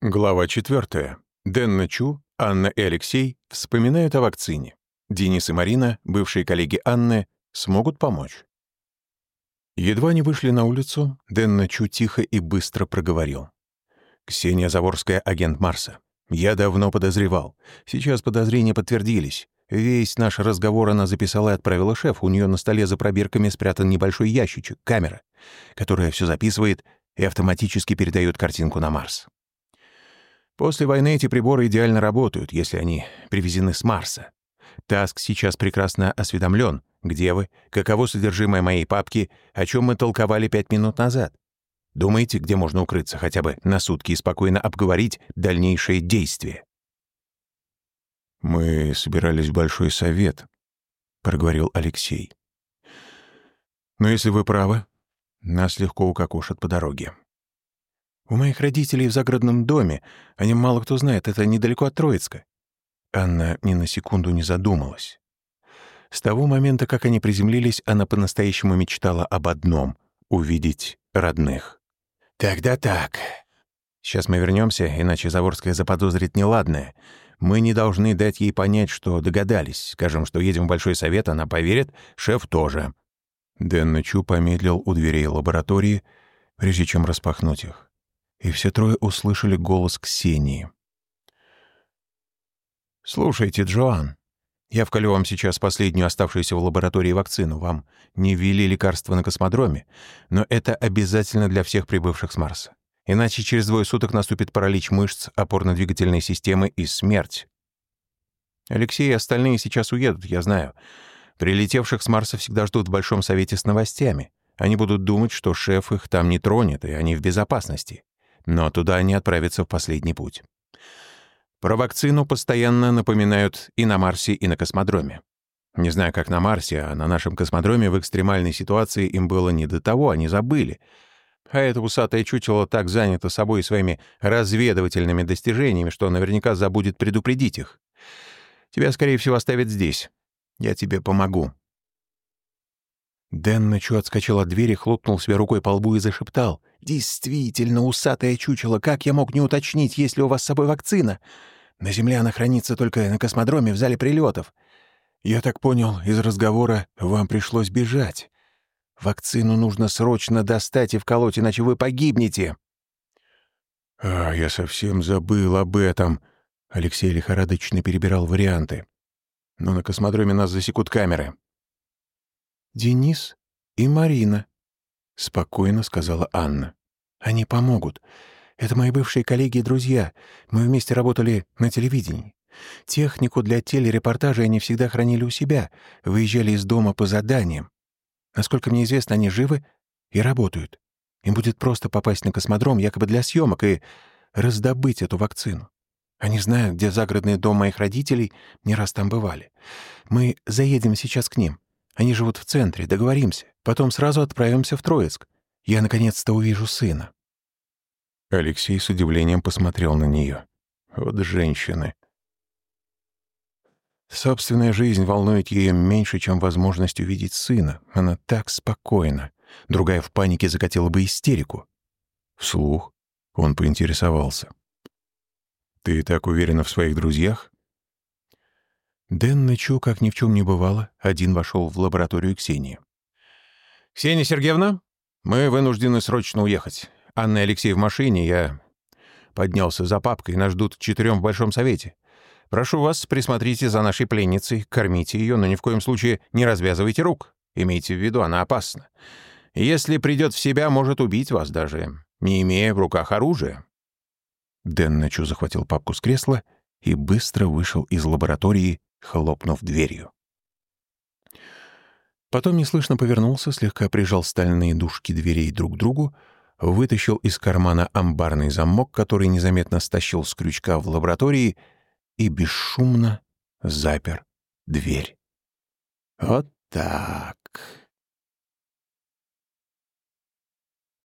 Глава 4. Дэн Чу, Анна и Алексей вспоминают о вакцине. Денис и Марина, бывшие коллеги Анны, смогут помочь. Едва не вышли на улицу, Дэн Чу тихо и быстро проговорил. «Ксения Заворская, агент Марса. Я давно подозревал. Сейчас подозрения подтвердились. Весь наш разговор она записала и отправила шеф. У нее на столе за пробирками спрятан небольшой ящичек, камера, которая все записывает и автоматически передает картинку на Марс. После войны эти приборы идеально работают, если они привезены с Марса. Таск сейчас прекрасно осведомлен, где вы, каково содержимое моей папки, о чем мы толковали пять минут назад. Думаете, где можно укрыться хотя бы на сутки и спокойно обговорить дальнейшие действия? «Мы собирались в большой совет», — проговорил Алексей. «Но если вы правы, нас легко укокошат по дороге. У моих родителей в загородном доме, о нем мало кто знает, это недалеко от Троицка». Анна ни на секунду не задумалась. С того момента, как они приземлились, она по-настоящему мечтала об одном — увидеть родных. «Тогда так. Сейчас мы вернемся, иначе Заворская заподозрит неладное. Мы не должны дать ей понять, что догадались. Скажем, что едем в Большой Совет, она поверит, шеф тоже». Дэн Ночу помедлил у дверей лаборатории, прежде чем распахнуть их и все трое услышали голос Ксении. «Слушайте, Джоан, я вколю вам сейчас последнюю оставшуюся в лаборатории вакцину. Вам не ввели лекарства на космодроме, но это обязательно для всех прибывших с Марса. Иначе через двое суток наступит паралич мышц, опорно-двигательной системы и смерть. Алексей и остальные сейчас уедут, я знаю. Прилетевших с Марса всегда ждут в Большом Совете с новостями. Они будут думать, что шеф их там не тронет, и они в безопасности но туда они отправятся в последний путь. Про вакцину постоянно напоминают и на Марсе, и на космодроме. Не знаю, как на Марсе, а на нашем космодроме в экстремальной ситуации им было не до того, они забыли. А это усатое чучело так занято собой и своими разведывательными достижениями, что наверняка забудет предупредить их. Тебя, скорее всего, оставят здесь. Я тебе помогу. Дэн Ночу отскочил от двери, хлопнул себе рукой по лбу и зашептал. «Действительно, усатое чучело, как я мог не уточнить, есть ли у вас с собой вакцина? На Земле она хранится только на космодроме в зале прилетов. Я так понял, из разговора вам пришлось бежать. Вакцину нужно срочно достать и вколоть, иначе вы погибнете». «А, я совсем забыл об этом», — Алексей лихорадочно перебирал варианты. «Но на космодроме нас засекут камеры. «Денис и Марина», — спокойно сказала Анна. «Они помогут. Это мои бывшие коллеги и друзья. Мы вместе работали на телевидении. Технику для телерепортажей они всегда хранили у себя, выезжали из дома по заданиям. Насколько мне известно, они живы и работают. Им будет просто попасть на космодром якобы для съемок и раздобыть эту вакцину. Они знают, где загородный дом моих родителей, не раз там бывали. Мы заедем сейчас к ним. Они живут в центре, договоримся. Потом сразу отправимся в Троицк. Я наконец-то увижу сына». Алексей с удивлением посмотрел на нее. Вот женщины. Собственная жизнь волнует ее меньше, чем возможность увидеть сына. Она так спокойна. Другая в панике закатила бы истерику. Вслух он поинтересовался. «Ты так уверена в своих друзьях?» Дэн Нычу, как ни в чем не бывало, один вошел в лабораторию Ксении. «Ксения Сергеевна, мы вынуждены срочно уехать. Анна и Алексей в машине, я поднялся за папкой, нас ждут четырем в Большом Совете. Прошу вас, присмотрите за нашей пленницей, кормите ее, но ни в коем случае не развязывайте рук. Имейте в виду, она опасна. Если придет в себя, может убить вас даже, не имея в руках оружия». Дэн Нычу захватил папку с кресла и быстро вышел из лаборатории, хлопнув дверью. Потом неслышно повернулся, слегка прижал стальные дужки дверей друг к другу, вытащил из кармана амбарный замок, который незаметно стащил с крючка в лаборатории и бесшумно запер дверь. Вот так.